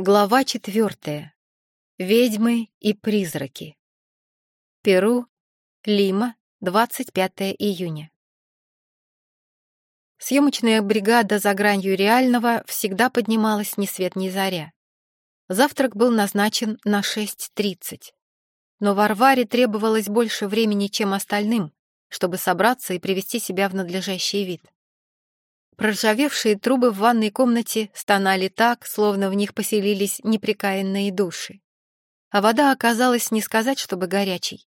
Глава четвертая. Ведьмы и призраки. Перу, Лима, 25 июня. Съемочная бригада за гранью реального всегда поднималась ни свет ни заря. Завтрак был назначен на 6.30. Но Варваре требовалось больше времени, чем остальным, чтобы собраться и привести себя в надлежащий вид. Проржавевшие трубы в ванной комнате стонали так, словно в них поселились неприкаянные души. А вода оказалась не сказать, чтобы горячей.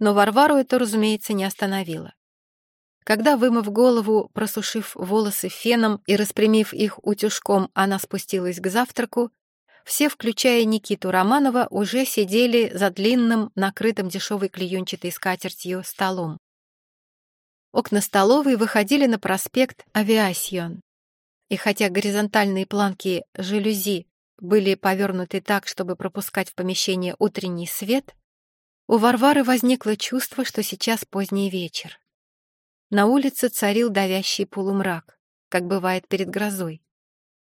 Но Варвару это, разумеется, не остановило. Когда, вымыв голову, просушив волосы феном и распрямив их утюжком, она спустилась к завтраку, все, включая Никиту Романова, уже сидели за длинным, накрытым дешевой клеенчатой скатертью столом. Окна столовой выходили на проспект Авиасьон. И хотя горизонтальные планки жалюзи были повернуты так, чтобы пропускать в помещение утренний свет, у Варвары возникло чувство, что сейчас поздний вечер. На улице царил давящий полумрак, как бывает перед грозой,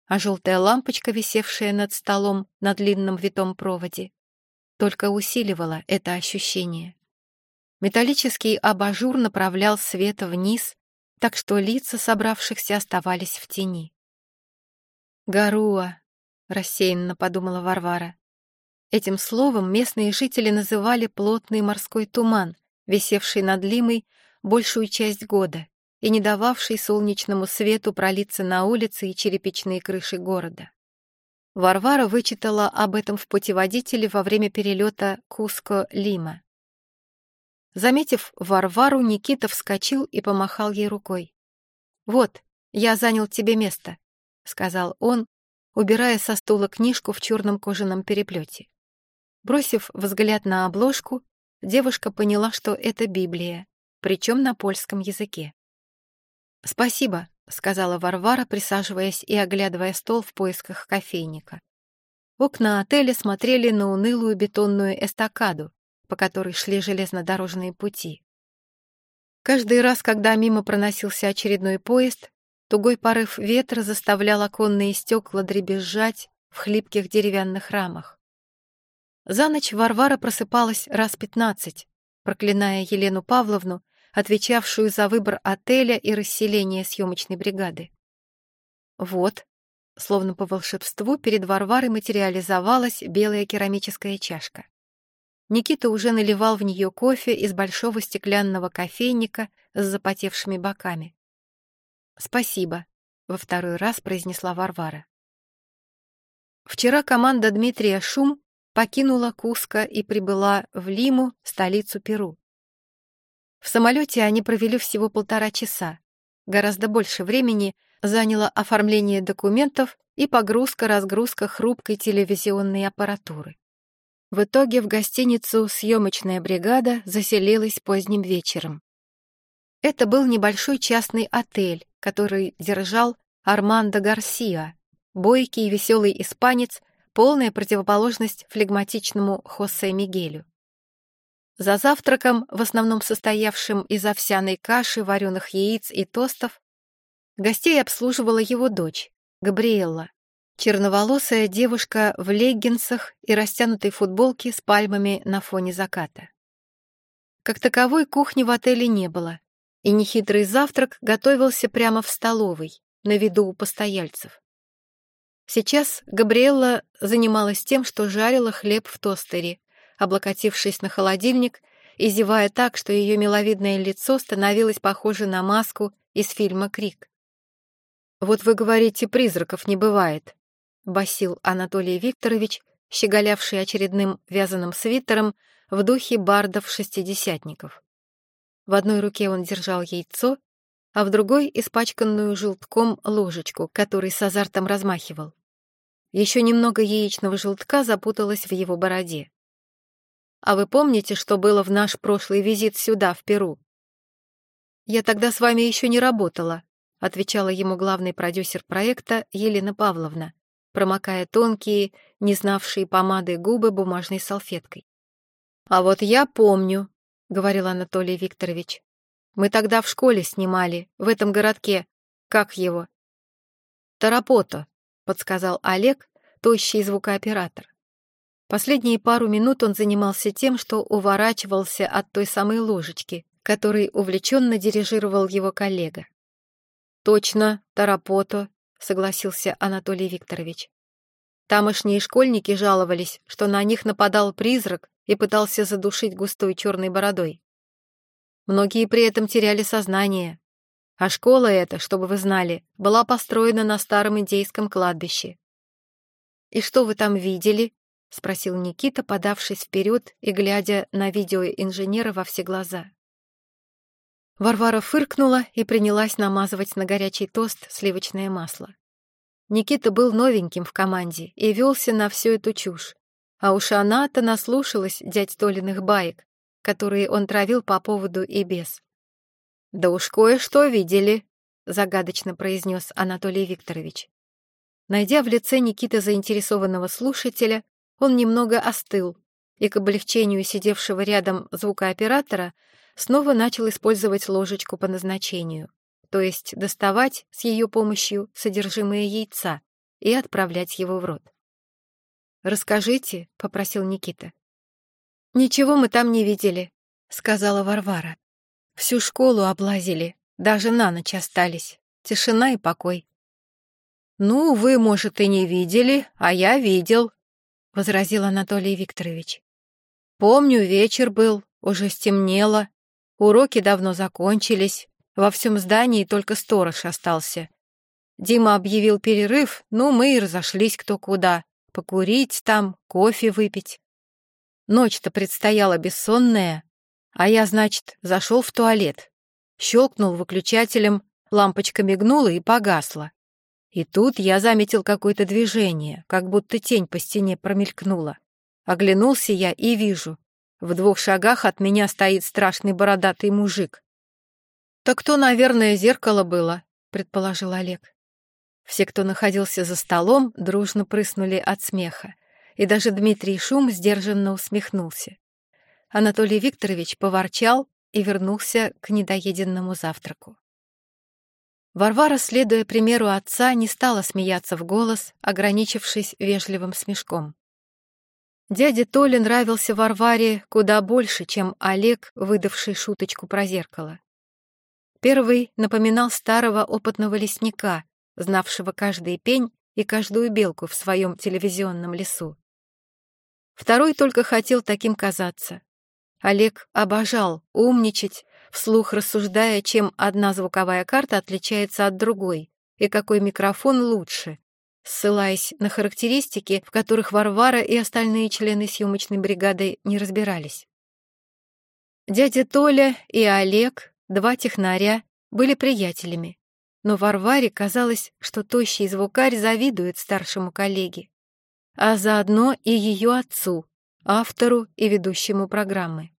а желтая лампочка, висевшая над столом на длинном витом проводе, только усиливала это ощущение. Металлический абажур направлял свет вниз, так что лица собравшихся оставались в тени. «Гаруа», — рассеянно подумала Варвара. Этим словом местные жители называли плотный морской туман, висевший над Лимой большую часть года и не дававший солнечному свету пролиться на улицы и черепичные крыши города. Варвара вычитала об этом в путеводителе во время перелета Куско-Лима. Заметив Варвару, Никита вскочил и помахал ей рукой. «Вот, я занял тебе место», — сказал он, убирая со стула книжку в черном кожаном переплете. Бросив взгляд на обложку, девушка поняла, что это Библия, причем на польском языке. «Спасибо», — сказала Варвара, присаживаясь и оглядывая стол в поисках кофейника. Окна отеля смотрели на унылую бетонную эстакаду, по которой шли железнодорожные пути. Каждый раз, когда мимо проносился очередной поезд, тугой порыв ветра заставлял оконные стекла дребезжать в хлипких деревянных рамах. За ночь Варвара просыпалась раз пятнадцать, проклиная Елену Павловну, отвечавшую за выбор отеля и расселение съемочной бригады. Вот, словно по волшебству, перед Варварой материализовалась белая керамическая чашка. Никита уже наливал в нее кофе из большого стеклянного кофейника с запотевшими боками. «Спасибо», — во второй раз произнесла Варвара. Вчера команда Дмитрия Шум покинула Куско и прибыла в Лиму, столицу Перу. В самолете они провели всего полтора часа. Гораздо больше времени заняло оформление документов и погрузка-разгрузка хрупкой телевизионной аппаратуры. В итоге в гостиницу съемочная бригада заселилась поздним вечером. Это был небольшой частный отель, который держал Армандо Гарсиа, бойкий и веселый испанец, полная противоположность флегматичному Хосе Мигелю. За завтраком, в основном состоявшим из овсяной каши, вареных яиц и тостов, гостей обслуживала его дочь, Габриэлла, Черноволосая девушка в леггинсах и растянутой футболке с пальмами на фоне заката. Как таковой кухни в отеле не было, и нехитрый завтрак готовился прямо в столовой, на виду у постояльцев. Сейчас Габриэлла занималась тем, что жарила хлеб в тостере, облокотившись на холодильник и зевая так, что ее миловидное лицо становилось похоже на маску из фильма «Крик». «Вот вы говорите, призраков не бывает», — басил Анатолий Викторович, щеголявший очередным вязаным свитером в духе бардов-шестидесятников. В одной руке он держал яйцо, а в другой — испачканную желтком ложечку, который с азартом размахивал. Еще немного яичного желтка запуталось в его бороде. «А вы помните, что было в наш прошлый визит сюда, в Перу?» «Я тогда с вами еще не работала», — отвечала ему главный продюсер проекта Елена Павловна, промокая тонкие, не знавшие помады губы бумажной салфеткой. «А вот я помню», — говорил Анатолий Викторович. «Мы тогда в школе снимали, в этом городке. Как его?» «Тарапото», — подсказал Олег, тощий звукооператор. Последние пару минут он занимался тем, что уворачивался от той самой ложечки, которой увлеченно дирижировал его коллега. «Точно, Тарапото», — согласился Анатолий Викторович. Тамошние школьники жаловались, что на них нападал призрак и пытался задушить густой черной бородой. Многие при этом теряли сознание. А школа эта, чтобы вы знали, была построена на старом индейском кладбище. «И что вы там видели?» — спросил Никита, подавшись вперед и глядя на видеоинженера во все глаза. Варвара фыркнула и принялась намазывать на горячий тост сливочное масло. Никита был новеньким в команде и велся на всю эту чушь. А уж она-то наслушалась дядь Толиных баек, которые он травил по поводу и без. «Да уж кое-что видели», — загадочно произнес Анатолий Викторович. Найдя в лице Никиты заинтересованного слушателя, он немного остыл и, к облегчению сидевшего рядом звукооператора, снова начал использовать ложечку по назначению, то есть доставать с ее помощью содержимое яйца и отправлять его в рот. «Расскажите», — попросил Никита. «Ничего мы там не видели», — сказала Варвара. «Всю школу облазили, даже на ночь остались. Тишина и покой». «Ну, вы, может, и не видели, а я видел», — возразил Анатолий Викторович. «Помню, вечер был, уже стемнело, уроки давно закончились, во всем здании только сторож остался. Дима объявил перерыв, ну, мы и разошлись кто куда, покурить там, кофе выпить. Ночь-то предстояла бессонная, а я, значит, зашел в туалет, щелкнул выключателем, лампочка мигнула и погасла. И тут я заметил какое-то движение, как будто тень по стене промелькнула. Оглянулся я и вижу. В двух шагах от меня стоит страшный бородатый мужик. «Так то, наверное, зеркало было», — предположил Олег. Все, кто находился за столом, дружно прыснули от смеха, и даже Дмитрий Шум сдержанно усмехнулся. Анатолий Викторович поворчал и вернулся к недоеденному завтраку. Варвара, следуя примеру отца, не стала смеяться в голос, ограничившись вежливым смешком. Дяде Толе нравился Варваре куда больше, чем Олег, выдавший шуточку про зеркало. Первый напоминал старого опытного лесника, знавшего каждый пень и каждую белку в своем телевизионном лесу. Второй только хотел таким казаться. Олег обожал умничать, вслух рассуждая, чем одна звуковая карта отличается от другой и какой микрофон лучше, ссылаясь на характеристики, в которых Варвара и остальные члены съемочной бригады не разбирались. Дядя Толя и Олег, два технаря, были приятелями, но Варваре казалось, что тощий звукарь завидует старшему коллеге, а заодно и ее отцу, автору и ведущему программы.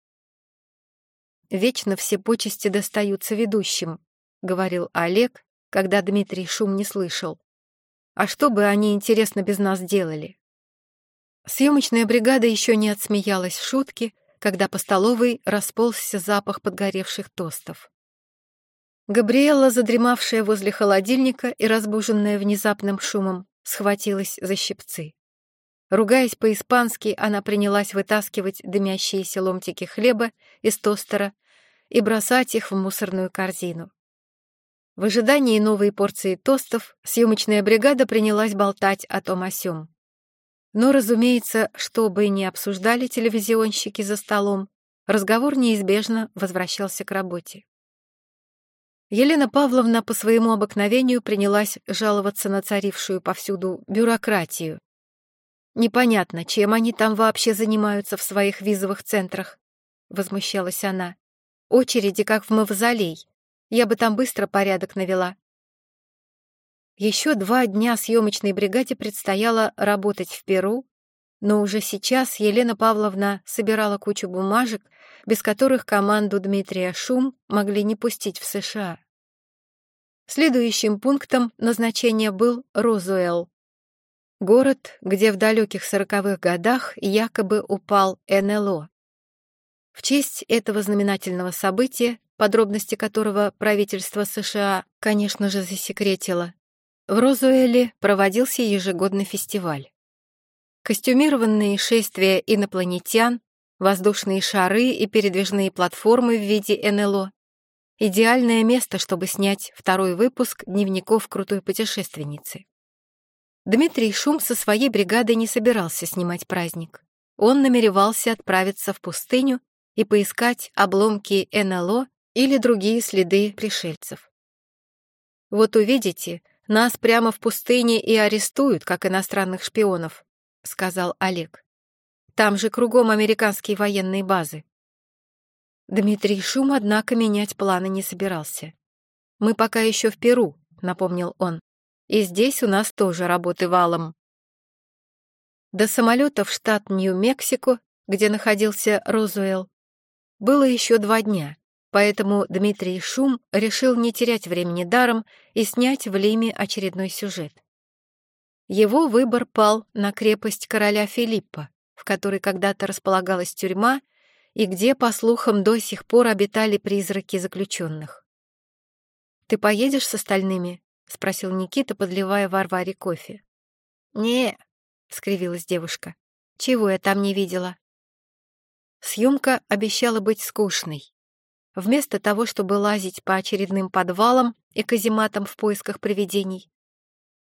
Вечно все почести достаются ведущим, говорил Олег, когда Дмитрий шум не слышал. А что бы они, интересно, без нас делали? Съемочная бригада еще не отсмеялась в шутке, когда по столовой расползся запах подгоревших тостов. Габриэла, задремавшая возле холодильника и разбуженная внезапным шумом, схватилась за щипцы. Ругаясь по-испански, она принялась вытаскивать дымящиеся ломтики хлеба из тостера и бросать их в мусорную корзину. В ожидании новой порции тостов съемочная бригада принялась болтать о том о сём. Но, разумеется, что бы ни обсуждали телевизионщики за столом, разговор неизбежно возвращался к работе. Елена Павловна по своему обыкновению принялась жаловаться на царившую повсюду бюрократию. «Непонятно, чем они там вообще занимаются в своих визовых центрах», — возмущалась она. Очереди, как в мавзолей. Я бы там быстро порядок навела. Еще два дня съемочной бригаде предстояло работать в Перу, но уже сейчас Елена Павловна собирала кучу бумажек, без которых команду Дмитрия Шум могли не пустить в США. Следующим пунктом назначения был Розуэлл, город, где в далеких сороковых годах якобы упал НЛО. В честь этого знаменательного события, подробности которого правительство США, конечно же, засекретило, в Розуэле проводился ежегодный фестиваль. Костюмированные шествия инопланетян, воздушные шары и передвижные платформы в виде НЛО — идеальное место, чтобы снять второй выпуск дневников крутой путешественницы. Дмитрий Шум со своей бригадой не собирался снимать праздник. Он намеревался отправиться в пустыню и поискать обломки НЛО или другие следы пришельцев. «Вот увидите, нас прямо в пустыне и арестуют, как иностранных шпионов», — сказал Олег. «Там же кругом американские военные базы». Дмитрий Шум, однако, менять планы не собирался. «Мы пока еще в Перу», — напомнил он. «И здесь у нас тоже работы валом». До самолета в штат Нью-Мексико, где находился Розуэлл, было еще два дня, поэтому Дмитрий Шум решил не терять времени даром и снять в Лиме очередной сюжет. Его выбор пал на крепость короля Филиппа, в которой когда-то располагалась тюрьма и где, по слухам, до сих пор обитали призраки заключенных. «Ты поедешь с остальными?» — спросил Никита, подливая Варваре кофе. «Не», — скривилась девушка. «Чего я там не видела?» Съемка обещала быть скучной. Вместо того, чтобы лазить по очередным подвалам и казематам в поисках привидений,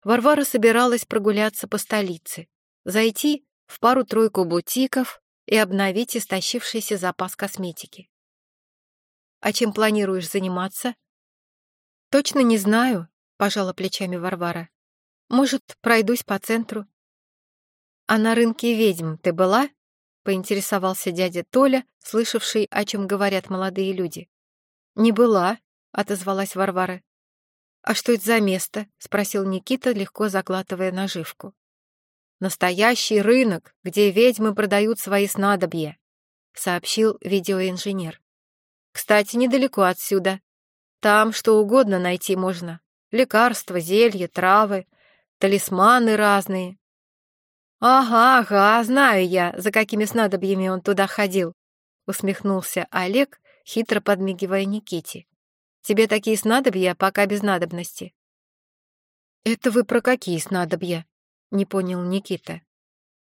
Варвара собиралась прогуляться по столице, зайти в пару-тройку бутиков и обновить истощившийся запас косметики. «А чем планируешь заниматься?» «Точно не знаю», — пожала плечами Варвара. «Может, пройдусь по центру?» «А на рынке ведьм ты была?» — поинтересовался дядя Толя, слышавший, о чем говорят молодые люди. «Не была», — отозвалась Варвара. «А что это за место?» — спросил Никита, легко заглатывая наживку. «Настоящий рынок, где ведьмы продают свои снадобья», — сообщил видеоинженер. «Кстати, недалеко отсюда. Там что угодно найти можно. Лекарства, зелья, травы, талисманы разные». «Ага, ага, знаю я, за какими снадобьями он туда ходил», — усмехнулся Олег, хитро подмигивая Никите. Тебе такие снадобья пока без надобности». «Это вы про какие снадобья?» — не понял Никита.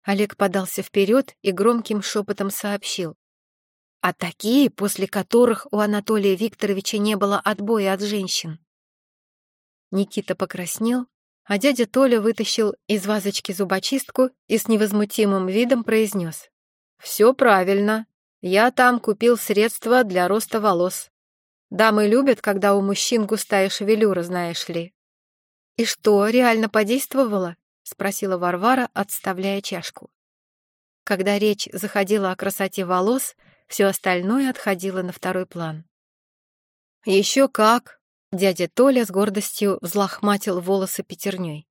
Олег подался вперед и громким шепотом сообщил. «А такие, после которых у Анатолия Викторовича не было отбоя от женщин». Никита покраснел, а дядя Толя вытащил из вазочки зубочистку и с невозмутимым видом произнес. «Все правильно. Я там купил средства для роста волос. Дамы любят, когда у мужчин густая шевелюра, знаешь ли». «И что, реально подействовало?» — спросила Варвара, отставляя чашку. Когда речь заходила о красоте волос, все остальное отходило на второй план. «Еще как!» — дядя Толя с гордостью взлохматил волосы пятерней.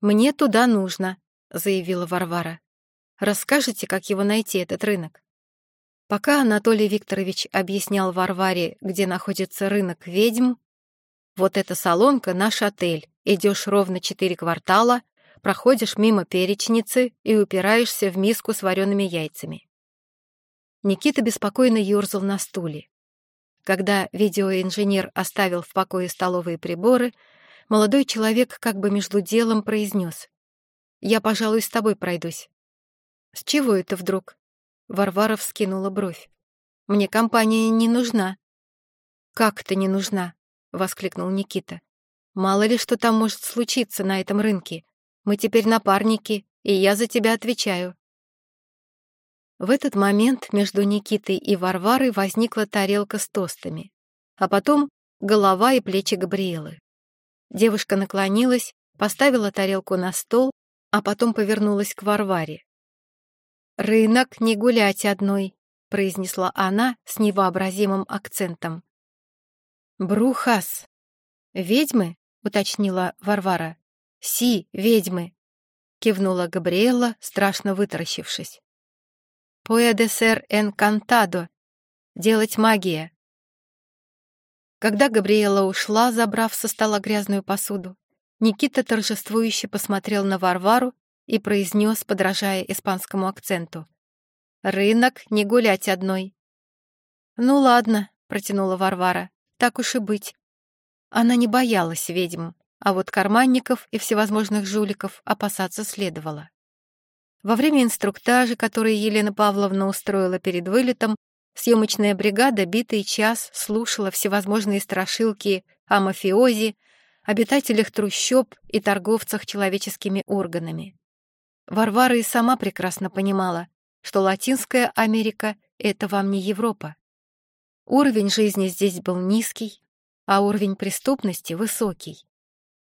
«Мне туда нужно», — заявила Варвара. «Расскажете, как его найти, этот рынок?» Пока Анатолий Викторович объяснял Варваре, где находится рынок ведьм, вот эта салонка — наш отель. Идешь ровно четыре квартала, проходишь мимо перечницы и упираешься в миску с вареными яйцами. Никита беспокойно ерзал на стуле. Когда видеоинженер оставил в покое столовые приборы, молодой человек как бы между делом произнес. «Я, пожалуй, с тобой пройдусь». «С чего это вдруг?» Варвара вскинула бровь. «Мне компания не нужна». «Как это не нужна?» — воскликнул Никита. «Мало ли что там может случиться на этом рынке. Мы теперь напарники, и я за тебя отвечаю». В этот момент между Никитой и Варварой возникла тарелка с тостами, а потом голова и плечи Габриэлы. Девушка наклонилась, поставила тарелку на стол, а потом повернулась к Варваре. «Рынок не гулять одной», — произнесла она с невообразимым акцентом. «Брухас». «Ведьмы?» — уточнила Варвара. «Си, ведьмы», — кивнула Габриэла, страшно вытаращившись. «Puede ser encantado» — «делать магия». Когда Габриэла ушла, забрав со стола грязную посуду, Никита торжествующе посмотрел на Варвару и произнес, подражая испанскому акценту. «Рынок не гулять одной». «Ну ладно», — протянула Варвара, — «так уж и быть». Она не боялась ведьм, а вот карманников и всевозможных жуликов опасаться следовало. Во время инструктажа, который Елена Павловна устроила перед вылетом, съемочная бригада битый час слушала всевозможные страшилки о мафиози, обитателях трущоб и торговцах человеческими органами. Варвара и сама прекрасно понимала, что Латинская Америка — это вам не Европа. Уровень жизни здесь был низкий, а уровень преступности — высокий.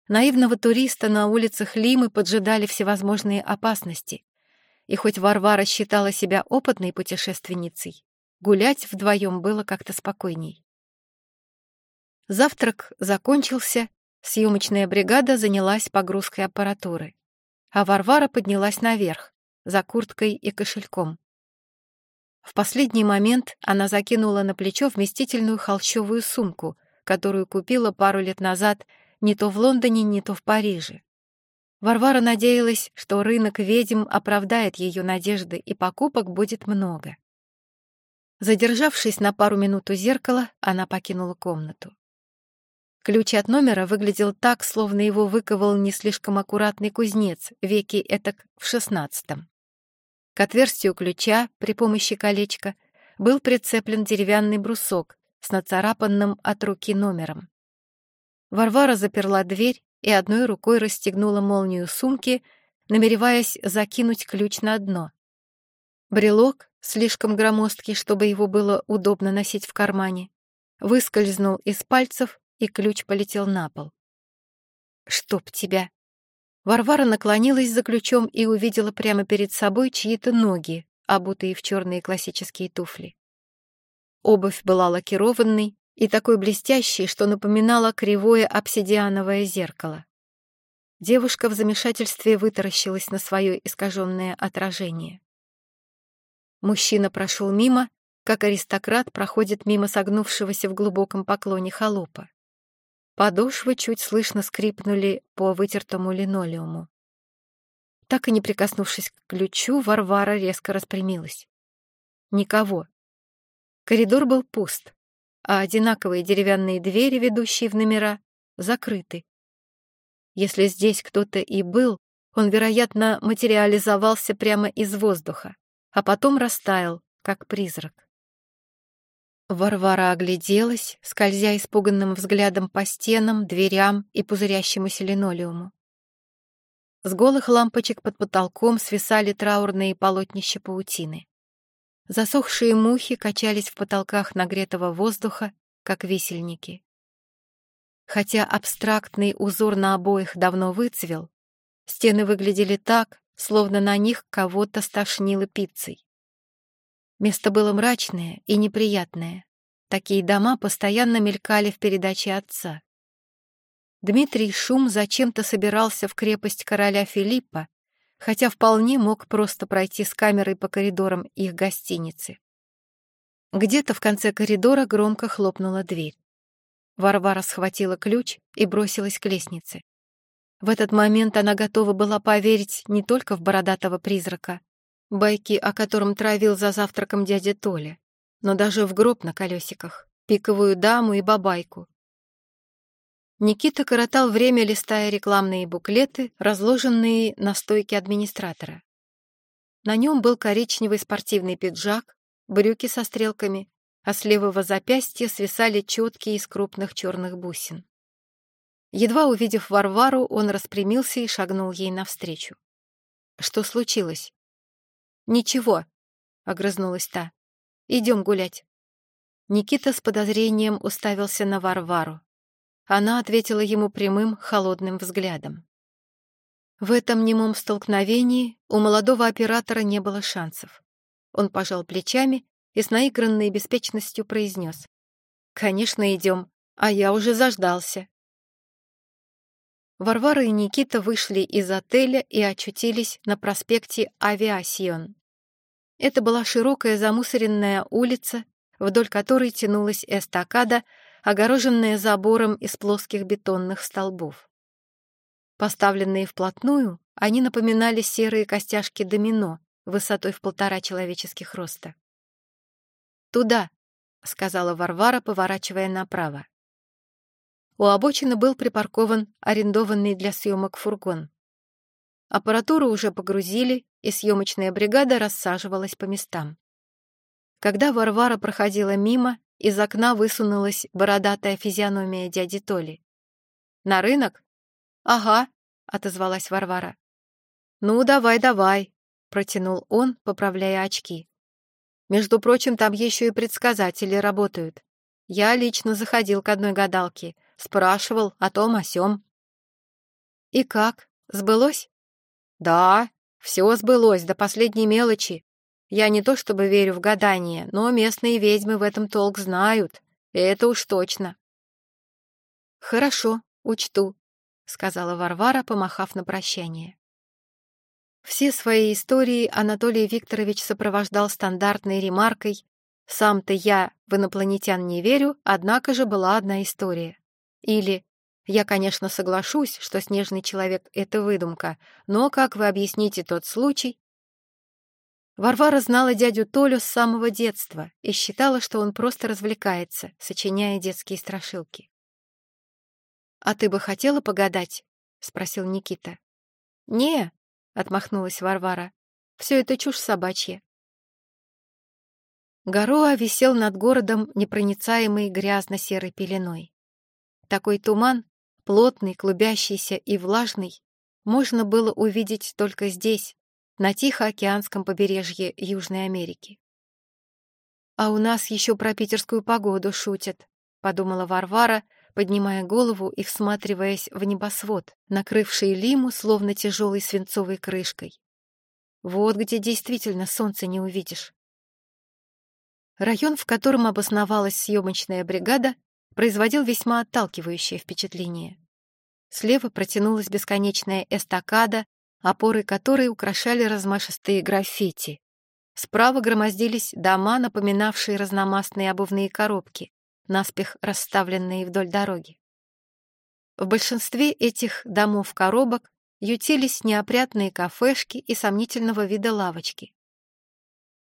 Наивного туриста на улицах Лимы поджидали всевозможные опасности. И хоть Варвара считала себя опытной путешественницей, гулять вдвоем было как-то спокойней. Завтрак закончился, съемочная бригада занялась погрузкой аппаратуры а Варвара поднялась наверх, за курткой и кошельком. В последний момент она закинула на плечо вместительную холщовую сумку, которую купила пару лет назад не то в Лондоне, не то в Париже. Варвара надеялась, что рынок ведьм оправдает ее надежды и покупок будет много. Задержавшись на пару минут у зеркала, она покинула комнату. Ключ от номера выглядел так, словно его выковал не слишком аккуратный кузнец, веки этак в шестнадцатом. К отверстию ключа при помощи колечка был прицеплен деревянный брусок с нацарапанным от руки номером. Варвара заперла дверь и одной рукой расстегнула молнию сумки, намереваясь закинуть ключ на дно. Брелок, слишком громоздкий, чтобы его было удобно носить в кармане, выскользнул из пальцев и ключ полетел на пол. «Чтоб тебя!» Варвара наклонилась за ключом и увидела прямо перед собой чьи-то ноги, обутые в черные классические туфли. Обувь была лакированной и такой блестящей, что напоминала кривое обсидиановое зеркало. Девушка в замешательстве вытаращилась на свое искаженное отражение. Мужчина прошел мимо, как аристократ проходит мимо согнувшегося в глубоком поклоне холопа. Подошвы чуть слышно скрипнули по вытертому линолеуму. Так и не прикоснувшись к ключу, Варвара резко распрямилась. Никого. Коридор был пуст, а одинаковые деревянные двери, ведущие в номера, закрыты. Если здесь кто-то и был, он, вероятно, материализовался прямо из воздуха, а потом растаял, как призрак. Варвара огляделась, скользя испуганным взглядом по стенам, дверям и пузырящемуся линолеуму. С голых лампочек под потолком свисали траурные полотнища паутины. Засохшие мухи качались в потолках нагретого воздуха, как висельники. Хотя абстрактный узор на обоих давно выцвел, стены выглядели так, словно на них кого-то стошнило пиццей. Место было мрачное и неприятное. Такие дома постоянно мелькали в передаче отца. Дмитрий Шум зачем-то собирался в крепость короля Филиппа, хотя вполне мог просто пройти с камерой по коридорам их гостиницы. Где-то в конце коридора громко хлопнула дверь. Варвара схватила ключ и бросилась к лестнице. В этот момент она готова была поверить не только в бородатого призрака, байки о котором травил за завтраком дядя Толя, но даже в гроб на колесиках, пиковую даму и бабайку. Никита коротал время, листая рекламные буклеты, разложенные на стойке администратора. На нем был коричневый спортивный пиджак, брюки со стрелками, а с левого запястья свисали четкие из крупных черных бусин. Едва увидев Варвару, он распрямился и шагнул ей навстречу. «Что случилось?» «Ничего», — огрызнулась та. «Идем гулять». Никита с подозрением уставился на Варвару. Она ответила ему прямым, холодным взглядом. В этом немом столкновении у молодого оператора не было шансов. Он пожал плечами и с наигранной беспечностью произнес. «Конечно, идем, а я уже заждался». Варвара и Никита вышли из отеля и очутились на проспекте Авиасион. Это была широкая замусоренная улица, вдоль которой тянулась эстакада, огороженная забором из плоских бетонных столбов. Поставленные вплотную, они напоминали серые костяшки домино высотой в полтора человеческих роста. «Туда», — сказала Варвара, поворачивая направо. У обочины был припаркован арендованный для съемок фургон. Аппаратуру уже погрузили, и съемочная бригада рассаживалась по местам. Когда Варвара проходила мимо, из окна высунулась бородатая физиономия дяди Толи. «На рынок?» «Ага», — отозвалась Варвара. «Ну, давай, давай», — протянул он, поправляя очки. «Между прочим, там еще и предсказатели работают. Я лично заходил к одной гадалке, спрашивал о том, о сём». «И как? Сбылось?» «Да, все сбылось до последней мелочи. Я не то чтобы верю в гадание, но местные ведьмы в этом толк знают. Это уж точно. Хорошо, учту, сказала Варвара, помахав на прощание. Все свои истории Анатолий Викторович сопровождал стандартной ремаркой «Сам-то я в инопланетян не верю, однако же была одна история». Или «Я, конечно, соглашусь, что снежный человек — это выдумка, но как вы объясните тот случай, Варвара знала дядю Толю с самого детства и считала, что он просто развлекается, сочиняя детские страшилки. «А ты бы хотела погадать?» — спросил Никита. «Не», — отмахнулась Варвара, — «все это чушь собачья». Гороа висел над городом непроницаемой грязно-серой пеленой. Такой туман, плотный, клубящийся и влажный, можно было увидеть только здесь, на Тихоокеанском побережье Южной Америки. «А у нас еще про питерскую погоду шутят», — подумала Варвара, поднимая голову и всматриваясь в небосвод, накрывший Лиму словно тяжелой свинцовой крышкой. Вот где действительно солнце не увидишь. Район, в котором обосновалась съемочная бригада, производил весьма отталкивающее впечатление. Слева протянулась бесконечная эстакада опоры которой украшали размашистые граффити. Справа громоздились дома, напоминавшие разномастные обувные коробки, наспех расставленные вдоль дороги. В большинстве этих домов-коробок ютились неопрятные кафешки и сомнительного вида лавочки.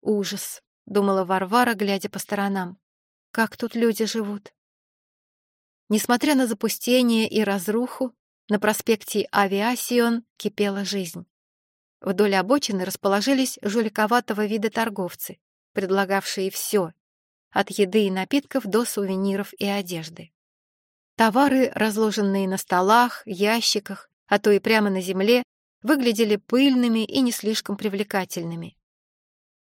«Ужас», — думала Варвара, глядя по сторонам. «Как тут люди живут?» Несмотря на запустение и разруху, на проспекте Авиасион кипела жизнь. Вдоль обочины расположились жуликоватого вида торговцы, предлагавшие все, от еды и напитков до сувениров и одежды. Товары, разложенные на столах, ящиках, а то и прямо на земле, выглядели пыльными и не слишком привлекательными.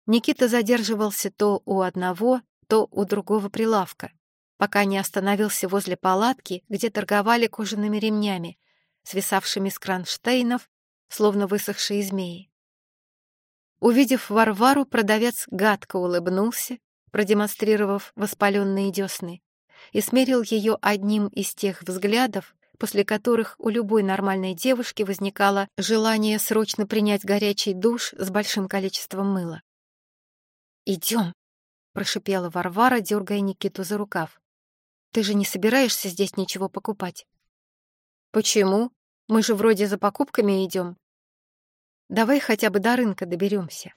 Никита задерживался то у одного, то у другого прилавка, пока не остановился возле палатки, где торговали кожаными ремнями, свисавшими с кронштейнов, словно высохшие змеи. Увидев Варвару, продавец гадко улыбнулся, продемонстрировав воспаленные десны, и смерил ее одним из тех взглядов, после которых у любой нормальной девушки возникало желание срочно принять горячий душ с большим количеством мыла. «Идем», — прошипела Варвара, дергая Никиту за рукав. Ты же не собираешься здесь ничего покупать. Почему? Мы же вроде за покупками идем. Давай хотя бы до рынка доберемся.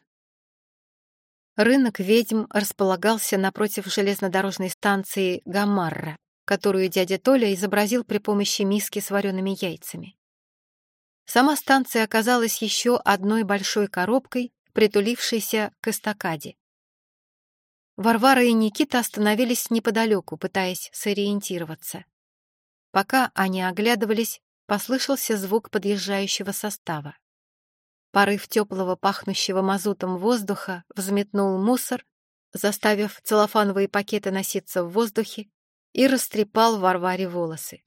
Рынок ведьм располагался напротив железнодорожной станции Гамарра, которую дядя Толя изобразил при помощи миски с вареными яйцами. Сама станция оказалась еще одной большой коробкой, притулившейся к эстакаде. Варвара и Никита остановились неподалеку, пытаясь сориентироваться. Пока они оглядывались, послышался звук подъезжающего состава. Порыв теплого, пахнущего мазутом воздуха взметнул мусор, заставив целлофановые пакеты носиться в воздухе, и растрепал Варваре волосы.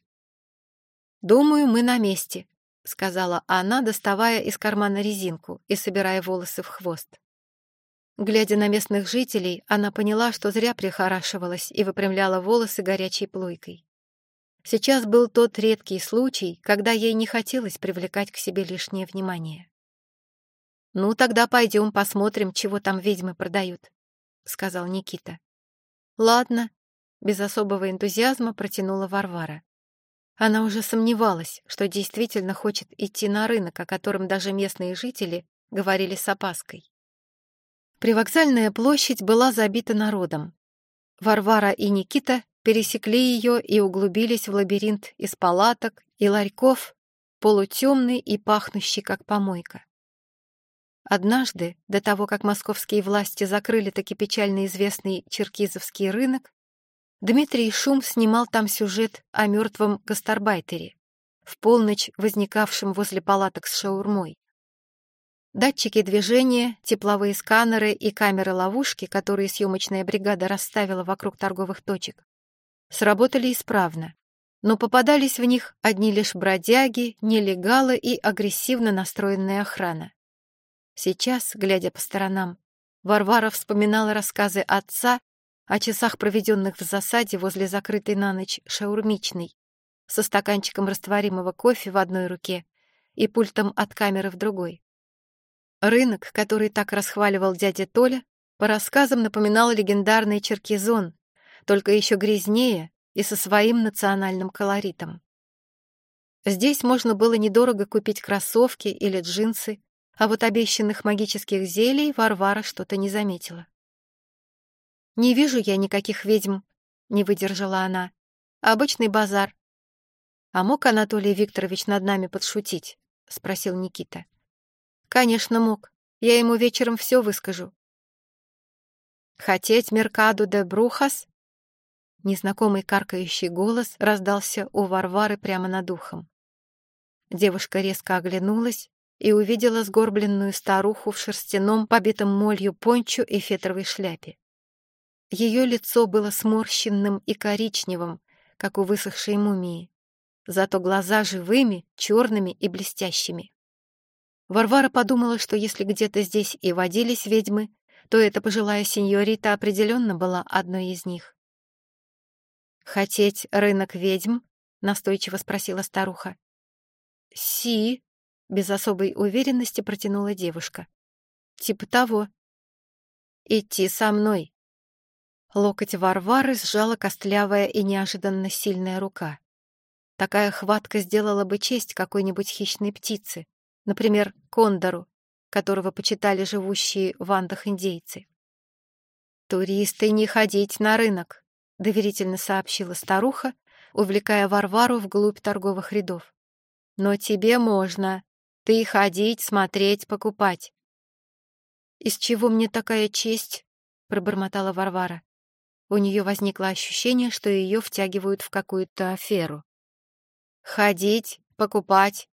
«Думаю, мы на месте», — сказала она, доставая из кармана резинку и собирая волосы в хвост. Глядя на местных жителей, она поняла, что зря прихорашивалась и выпрямляла волосы горячей плойкой. Сейчас был тот редкий случай, когда ей не хотелось привлекать к себе лишнее внимание. «Ну, тогда пойдем посмотрим, чего там ведьмы продают», — сказал Никита. «Ладно», — без особого энтузиазма протянула Варвара. Она уже сомневалась, что действительно хочет идти на рынок, о котором даже местные жители говорили с опаской. Привокзальная площадь была забита народом. Варвара и Никита пересекли ее и углубились в лабиринт из палаток и ларьков, полутемный и пахнущий, как помойка. Однажды, до того, как московские власти закрыли таки печально известный черкизовский рынок, Дмитрий Шум снимал там сюжет о мертвом гастарбайтере, в полночь возникавшем возле палаток с шаурмой. Датчики движения, тепловые сканеры и камеры-ловушки, которые съемочная бригада расставила вокруг торговых точек, сработали исправно, но попадались в них одни лишь бродяги, нелегалы и агрессивно настроенная охрана. Сейчас, глядя по сторонам, Варвара вспоминала рассказы отца о часах, проведенных в засаде возле закрытой на ночь шаурмичной, со стаканчиком растворимого кофе в одной руке и пультом от камеры в другой. Рынок, который так расхваливал дядя Толя, по рассказам напоминал легендарный Черкизон, только еще грязнее и со своим национальным колоритом. Здесь можно было недорого купить кроссовки или джинсы, а вот обещанных магических зелий Варвара что-то не заметила. «Не вижу я никаких ведьм», — не выдержала она. «Обычный базар». «А мог Анатолий Викторович над нами подшутить?» — спросил Никита. «Конечно, мог. Я ему вечером все выскажу». «Хотеть Меркаду де Брухас?» Незнакомый каркающий голос раздался у Варвары прямо над ухом. Девушка резко оглянулась, и увидела сгорбленную старуху в шерстяном, побитом молью пончо и фетровой шляпе. Ее лицо было сморщенным и коричневым, как у высохшей мумии, зато глаза живыми, черными и блестящими. Варвара подумала, что если где-то здесь и водились ведьмы, то эта пожилая сеньорита определенно была одной из них. «Хотеть рынок ведьм?» — настойчиво спросила старуха. «Си», без особой уверенности протянула девушка. Типа того. Идти со мной. Локоть Варвары сжала костлявая и неожиданно сильная рука. Такая хватка сделала бы честь какой-нибудь хищной птице, например, кондору, которого почитали живущие в Андах индейцы. «Туристы не ходить на рынок», — доверительно сообщила старуха, увлекая Варвару вглубь торговых рядов. «Но тебе можно. Ты ходить, смотреть, покупать. «Из чего мне такая честь?» — пробормотала Варвара. У нее возникло ощущение, что ее втягивают в какую-то аферу. «Ходить, покупать».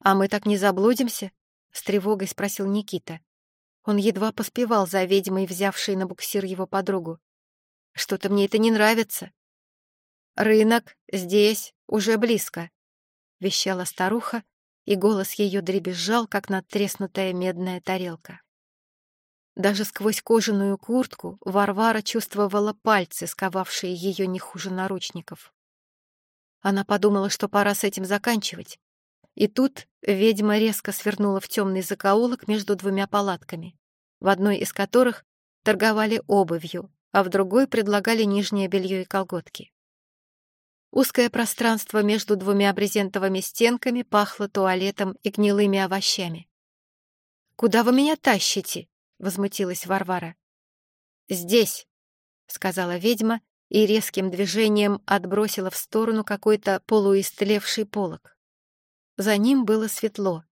«А мы так не заблудимся?» — с тревогой спросил Никита. Он едва поспевал за ведьмой, взявшей на буксир его подругу. «Что-то мне это не нравится». «Рынок здесь, уже близко», — вещала старуха, и голос ее дребезжал, как надтреснутая медная тарелка. Даже сквозь кожаную куртку Варвара чувствовала пальцы, сковавшие ее не хуже наручников. Она подумала, что пора с этим заканчивать. И тут ведьма резко свернула в темный закоулок между двумя палатками, в одной из которых торговали обувью, а в другой предлагали нижнее белье и колготки. Узкое пространство между двумя брезентовыми стенками пахло туалетом и гнилыми овощами. «Куда вы меня тащите?» — возмутилась Варвара. «Здесь», — сказала ведьма и резким движением отбросила в сторону какой-то полуистлевший полог. За ним было светло.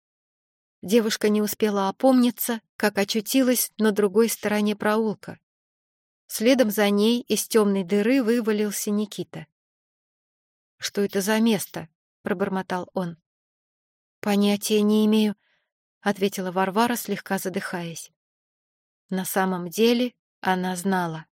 Девушка не успела опомниться, как очутилась на другой стороне проулка. Следом за ней из темной дыры вывалился Никита. Что это за место?» — пробормотал он. «Понятия не имею», — ответила Варвара, слегка задыхаясь. На самом деле она знала.